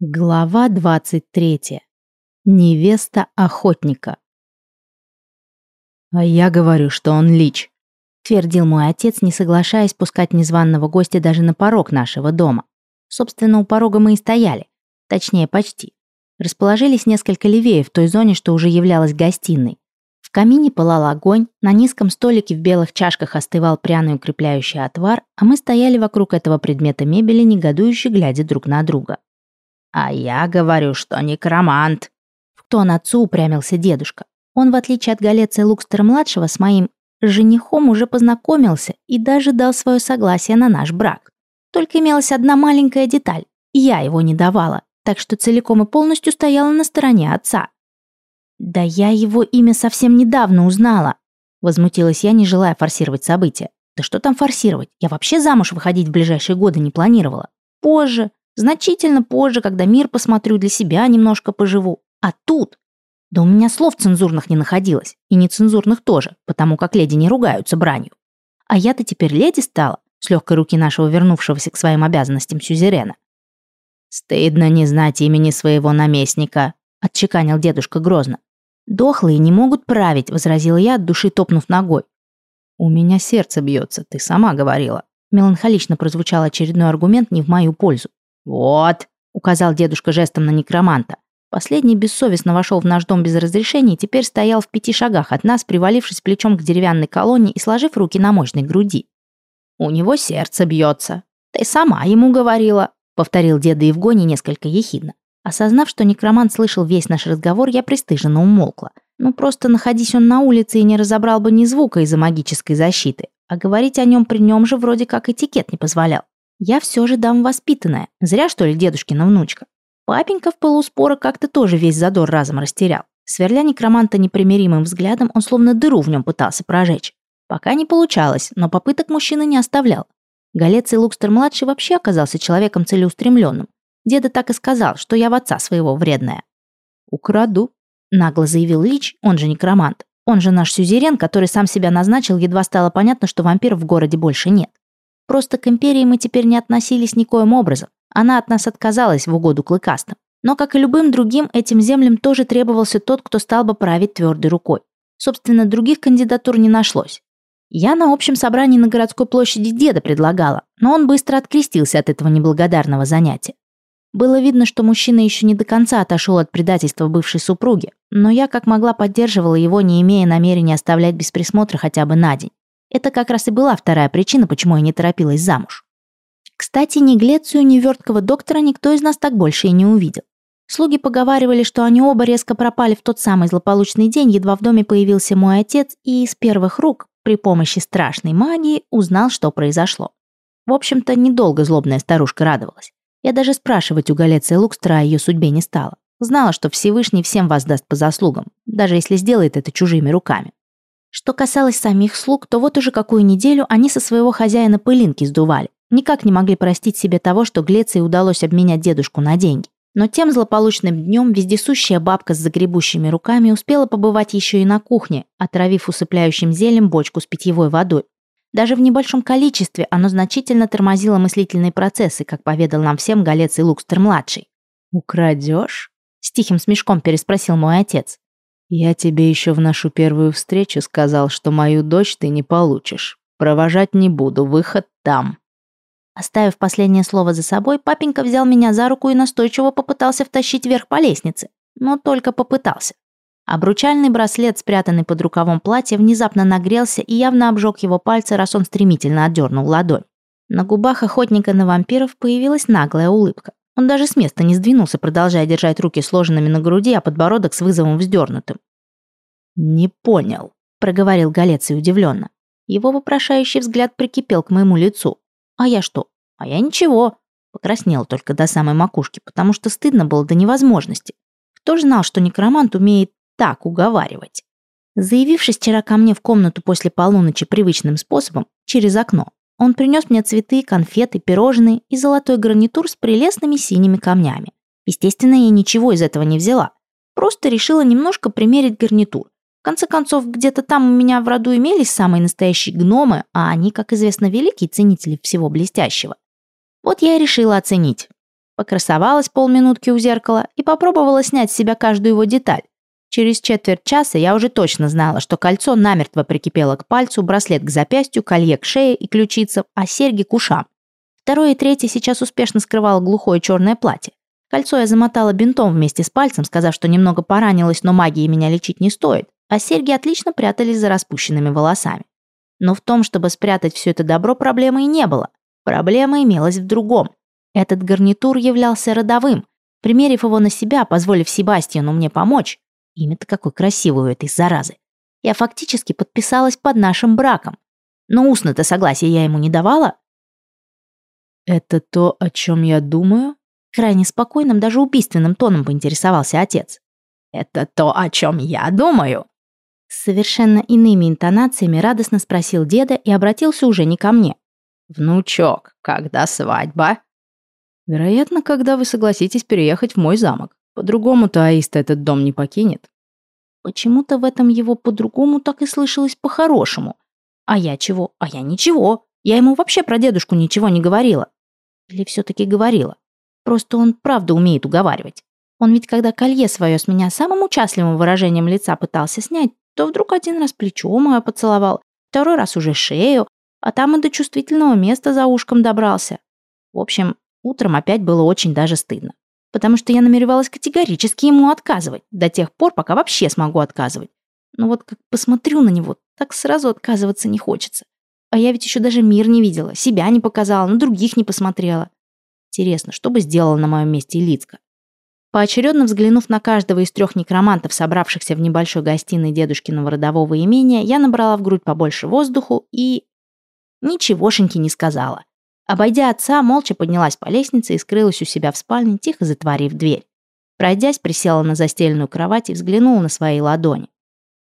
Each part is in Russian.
Глава 23. Невеста охотника. «А я говорю, что он лич», — твердил мой отец, не соглашаясь пускать незваного гостя даже на порог нашего дома. Собственно, у порога мы и стояли. Точнее, почти. Расположились несколько левее в той зоне, что уже являлась гостиной. В камине пылал огонь, на низком столике в белых чашках остывал пряный укрепляющий отвар, а мы стояли вокруг этого предмета мебели, негодующе глядя друг на друга. «А я говорю, что некромант!» В тон отцу упрямился дедушка. Он, в отличие от Галеция Лукстера-младшего, с моим женихом уже познакомился и даже дал свое согласие на наш брак. Только имелась одна маленькая деталь. Я его не давала, так что целиком и полностью стояла на стороне отца. «Да я его имя совсем недавно узнала», возмутилась я, не желая форсировать события. «Да что там форсировать? Я вообще замуж выходить в ближайшие годы не планировала. Позже, Значительно позже, когда мир посмотрю, для себя немножко поживу. А тут... Да у меня слов цензурных не находилось. И нецензурных тоже, потому как леди не ругаются бранью. А я-то теперь леди стала, с легкой руки нашего вернувшегося к своим обязанностям сюзерена. «Стыдно не знать имени своего наместника», — отчеканил дедушка грозно. «Дохлые не могут править», — возразила я, от души топнув ногой. «У меня сердце бьется, ты сама говорила». Меланхолично прозвучал очередной аргумент не в мою пользу. «Вот», — указал дедушка жестом на некроманта. Последний бессовестно вошел в наш дом без разрешения и теперь стоял в пяти шагах от нас, привалившись плечом к деревянной колонне и сложив руки на мощной груди. «У него сердце бьется. Ты сама ему говорила», — повторил деда Евгоний несколько ехидно. Осознав, что некромант слышал весь наш разговор, я пристыженно умолкла. Ну, просто находись он на улице и не разобрал бы ни звука из-за магической защиты. А говорить о нем при нем же вроде как этикет не позволял. Я все же дам воспитанная. Зря, что ли, дедушкина внучка. Папенька в полуспора как-то тоже весь задор разом растерял. Сверля некроманта непримиримым взглядом, он словно дыру в нем пытался прожечь. Пока не получалось, но попыток мужчина не оставлял. Галеций Лукстер-младший вообще оказался человеком целеустремленным. Деда так и сказал, что я в отца своего вредная. «Украду», — нагло заявил Лич, он же некромант. Он же наш сюзерен, который сам себя назначил, едва стало понятно, что вампиров в городе больше нет. Просто к империи мы теперь не относились никоим образом. Она от нас отказалась в угоду клыкастым. Но, как и любым другим, этим землям тоже требовался тот, кто стал бы править твердой рукой. Собственно, других кандидатур не нашлось. Я на общем собрании на городской площади деда предлагала, но он быстро открестился от этого неблагодарного занятия. Было видно, что мужчина еще не до конца отошел от предательства бывшей супруги, но я как могла поддерживала его, не имея намерения оставлять без присмотра хотя бы на день. Это как раз и была вторая причина, почему я не торопилась замуж. Кстати, ни Глецию, ни верткого доктора никто из нас так больше и не увидел. Слуги поговаривали, что они оба резко пропали в тот самый злополучный день, едва в доме появился мой отец и из первых рук, при помощи страшной магии, узнал, что произошло. В общем-то, недолго злобная старушка радовалась. Я даже спрашивать у Галеции Лукстра о ее судьбе не стала. Знала, что Всевышний всем воздаст по заслугам, даже если сделает это чужими руками. Что касалось самих слуг, то вот уже какую неделю они со своего хозяина пылинки сдували. Никак не могли простить себе того, что Глеции удалось обменять дедушку на деньги. Но тем злополучным днем вездесущая бабка с загребущими руками успела побывать еще и на кухне, отравив усыпляющим зелем бочку с питьевой водой. Даже в небольшом количестве оно значительно тормозило мыслительные процессы, как поведал нам всем Галец и Лукстер-младший. «Украдешь?» — с тихим смешком переспросил мой отец. «Я тебе еще в нашу первую встречу сказал, что мою дочь ты не получишь. Провожать не буду, выход там». Оставив последнее слово за собой, папенька взял меня за руку и настойчиво попытался втащить вверх по лестнице. Но только попытался. Обручальный браслет, спрятанный под рукавом платья, внезапно нагрелся и явно обжег его пальцы, раз он стремительно отдернул ладонь. На губах охотника на вампиров появилась наглая улыбка. Он даже с места не сдвинулся, продолжая держать руки сложенными на груди, а подбородок с вызовом вздернутым. «Не понял», — проговорил Галеций удивленно. Его вопрошающий взгляд прикипел к моему лицу. «А я что? А я ничего». Покраснел только до самой макушки, потому что стыдно было до невозможности. Кто ж знал, что некромант умеет так уговаривать? Заявившись вчера ко мне в комнату после полуночи привычным способом, через окно, он принес мне цветы, конфеты, пирожные и золотой гарнитур с прелестными синими камнями. Естественно, я ничего из этого не взяла. Просто решила немножко примерить гарнитур. В конце концов, где-то там у меня в роду имелись самые настоящие гномы, а они, как известно, великие ценители всего блестящего. Вот я и решила оценить. Покрасовалась полминутки у зеркала и попробовала снять с себя каждую его деталь. Через четверть часа я уже точно знала, что кольцо намертво прикипело к пальцу, браслет к запястью, колье к шее и ключицам, а серьги к ушам. Второе и третье сейчас успешно скрывало глухое черное платье. Кольцо я замотала бинтом вместе с пальцем, сказав, что немного поранилась, но магии меня лечить не стоит, а серьги отлично прятались за распущенными волосами. Но в том, чтобы спрятать все это добро, проблемы и не было. Проблема имелась в другом. Этот гарнитур являлся родовым. Примерив его на себя, позволив Себастьяну мне помочь, имя-то какой красивый у этой заразы, я фактически подписалась под нашим браком. Но устно-то согласия я ему не давала. «Это то, о чем я думаю?» Крайне спокойным, даже убийственным тоном поинтересовался отец. «Это то, о чем я думаю?» С совершенно иными интонациями радостно спросил деда и обратился уже не ко мне. «Внучок, когда свадьба?» «Вероятно, когда вы согласитесь переехать в мой замок. По-другому-то Аиста этот дом не покинет». Почему-то в этом его по-другому так и слышалось по-хорошему. А я чего? А я ничего. Я ему вообще про дедушку ничего не говорила. Или все-таки говорила. Просто он правда умеет уговаривать. Он ведь когда колье свое с меня самым участливым выражением лица пытался снять, то вдруг один раз плечо мое поцеловал, второй раз уже шею, а там и до чувствительного места за ушком добрался. В общем, утром опять было очень даже стыдно. Потому что я намеревалась категорически ему отказывать, до тех пор, пока вообще смогу отказывать. Но вот как посмотрю на него, так сразу отказываться не хочется. А я ведь еще даже мир не видела, себя не показала, на других не посмотрела. Интересно, что бы сделала на моем месте Лицка? Поочередно взглянув на каждого из трех некромантов, собравшихся в небольшой гостиной дедушкиного родового имения, я набрала в грудь побольше воздуху и... Ничегошеньки не сказала. Обойдя отца, молча поднялась по лестнице и скрылась у себя в спальне, тихо затворив дверь. Пройдясь, присела на застеленную кровать и взглянула на свои ладони.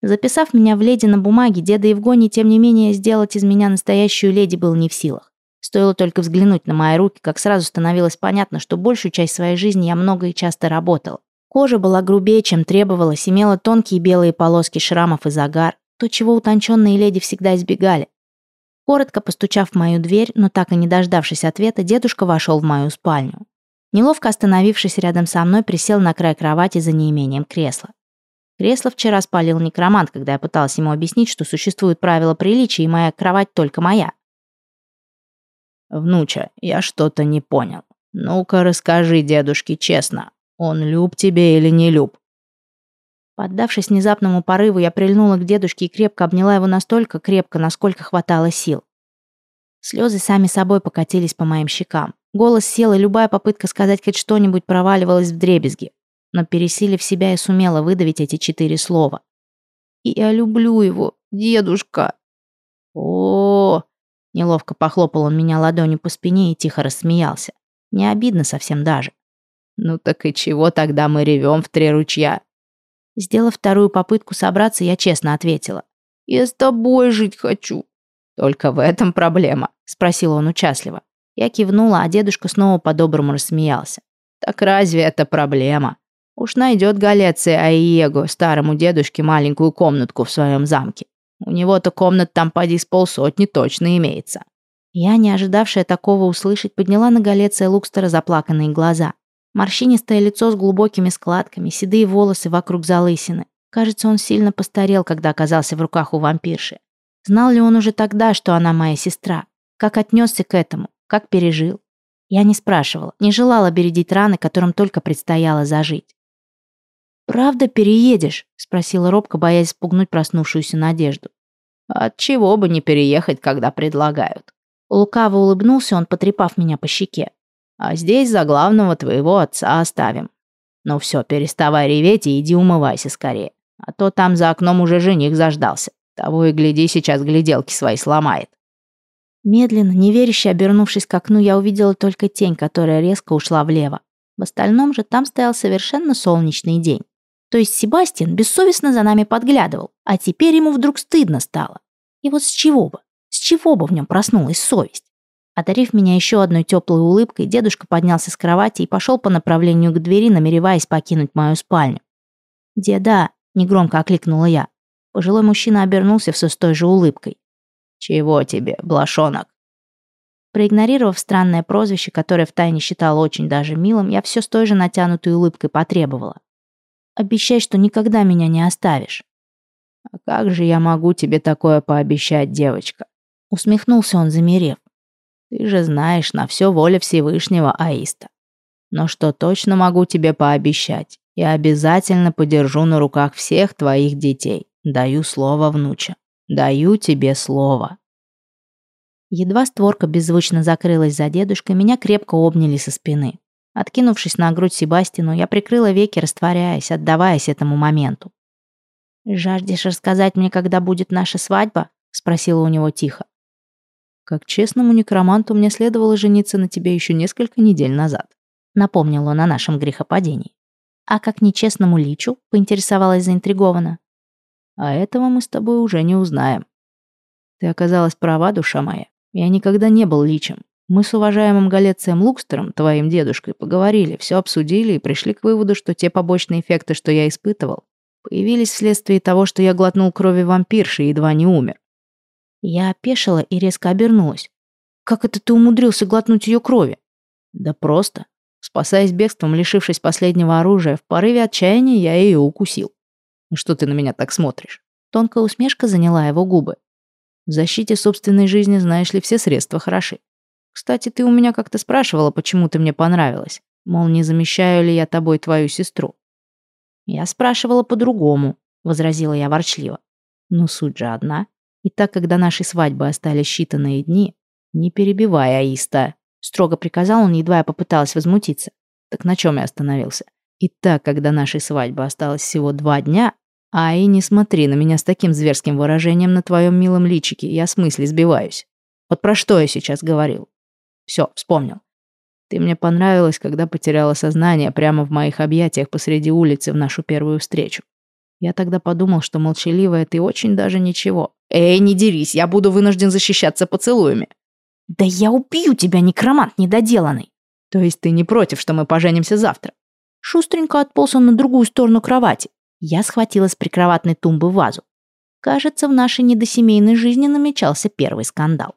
Записав меня в леди на бумаге, деда Евгоний, тем не менее, сделать из меня настоящую леди был не в силах. Стоило только взглянуть на мои руки, как сразу становилось понятно, что большую часть своей жизни я много и часто работала. Кожа была грубее, чем требовалось, имела тонкие белые полоски шрамов и загар, то, чего утонченные леди всегда избегали. Коротко постучав в мою дверь, но так и не дождавшись ответа, дедушка вошел в мою спальню. Неловко остановившись рядом со мной, присел на край кровати за неимением кресла. Кресло вчера спалил некромант, когда я пыталась ему объяснить, что существуют правила приличия, и моя кровать только моя. «Внуча, я что-то не понял. Ну-ка расскажи дедушке честно, он люб тебе или не люб?» Поддавшись внезапному порыву, я прильнула к дедушке и крепко обняла его настолько крепко, насколько хватало сил. Слезы сами собой покатились по моим щекам. Голос сел, и любая попытка сказать хоть что-нибудь проваливалась в дребезги но, пересилив себя, и сумела выдавить эти четыре слова. «Я люблю его, дедушка!» о, -о, -о Неловко похлопал он меня ладонью по спине и тихо рассмеялся. Не обидно совсем даже. «Ну так и чего тогда мы ревем в три ручья?» Сделав вторую попытку собраться, я честно ответила. «Я с тобой жить хочу». «Только в этом проблема?» — спросил он участливо. Я кивнула, а дедушка снова по-доброму рассмеялся. «Так разве это проблема? Уж найдет Галеция Аиего старому дедушке маленькую комнатку в своем замке. У него-то комнат там поди с полсотни точно имеется. Я, не ожидавшая такого услышать, подняла на Галеция Лукстера заплаканные глаза. Морщинистое лицо с глубокими складками, седые волосы вокруг залысины. Кажется, он сильно постарел, когда оказался в руках у вампирши. Знал ли он уже тогда, что она моя сестра? Как отнесся к этому? Как пережил? Я не спрашивала, не желала бередить раны, которым только предстояло зажить. «Правда переедешь?» — спросила робко, боясь спугнуть проснувшуюся надежду. «От чего бы не переехать, когда предлагают?» Лукаво улыбнулся он, потрепав меня по щеке. «А здесь за главного твоего отца оставим. Ну все, переставай реветь и иди умывайся скорее. А то там за окном уже жених заждался. Того и гляди, сейчас гляделки свои сломает». Медленно, неверяще обернувшись к окну, я увидела только тень, которая резко ушла влево. В остальном же там стоял совершенно солнечный день. То есть Себастьян бессовестно за нами подглядывал, а теперь ему вдруг стыдно стало. И вот с чего бы? С чего бы в нем проснулась совесть? Одарив меня еще одной теплой улыбкой, дедушка поднялся с кровати и пошел по направлению к двери, намереваясь покинуть мою спальню. «Деда!» — негромко окликнула я. Пожилой мужчина обернулся все с той же улыбкой. «Чего тебе, блошонок?» Проигнорировав странное прозвище, которое втайне считала очень даже милым, я все с той же натянутой улыбкой потребовала. «Обещай, что никогда меня не оставишь». «А как же я могу тебе такое пообещать, девочка?» Усмехнулся он, замерев. «Ты же знаешь, на все воля Всевышнего Аиста. Но что точно могу тебе пообещать? Я обязательно подержу на руках всех твоих детей. Даю слово, внуча. Даю тебе слово». Едва створка беззвучно закрылась за дедушкой, меня крепко обняли со спины. Откинувшись на грудь Себастину, я прикрыла веки, растворяясь, отдаваясь этому моменту. «Жаждешь рассказать мне, когда будет наша свадьба?» — спросила у него тихо. «Как честному некроманту мне следовало жениться на тебе еще несколько недель назад», — напомнил он о нашем грехопадении. «А как нечестному личу?» — поинтересовалась заинтригованно. «А этого мы с тобой уже не узнаем. Ты оказалась права, душа моя. Я никогда не был личем. Мы с уважаемым Галецием Лукстером, твоим дедушкой, поговорили, все обсудили и пришли к выводу, что те побочные эффекты, что я испытывал, появились вследствие того, что я глотнул крови вампирши и едва не умер. Я опешила и резко обернулась. «Как это ты умудрился глотнуть ее крови?» «Да просто. Спасаясь бегством, лишившись последнего оружия, в порыве отчаяния я ее укусил. Что ты на меня так смотришь?» Тонкая усмешка заняла его губы. В защите собственной жизни, знаешь ли, все средства хороши. Кстати, ты у меня как-то спрашивала, почему ты мне понравилась. Мол, не замещаю ли я тобой твою сестру. Я спрашивала по-другому, возразила я ворчливо. Но суть же одна. И так, когда нашей свадьбы остались считанные дни, не перебивай Аиста, строго приказал он, едва я попыталась возмутиться. Так на чем я остановился? И так, когда нашей свадьбы осталось всего два дня, Ай, не смотри на меня с таким зверским выражением на твоем милом личике, я с мысли сбиваюсь. Вот про что я сейчас говорил? Все, вспомнил. Ты мне понравилась, когда потеряла сознание прямо в моих объятиях посреди улицы в нашу первую встречу. Я тогда подумал, что молчаливая ты очень даже ничего. Эй, не дерись, я буду вынужден защищаться поцелуями. Да я убью тебя, некромант недоделанный. То есть ты не против, что мы поженимся завтра? Шустренько отполз он на другую сторону кровати. Я схватила с прикроватной тумбы вазу. Кажется, в нашей недосемейной жизни намечался первый скандал.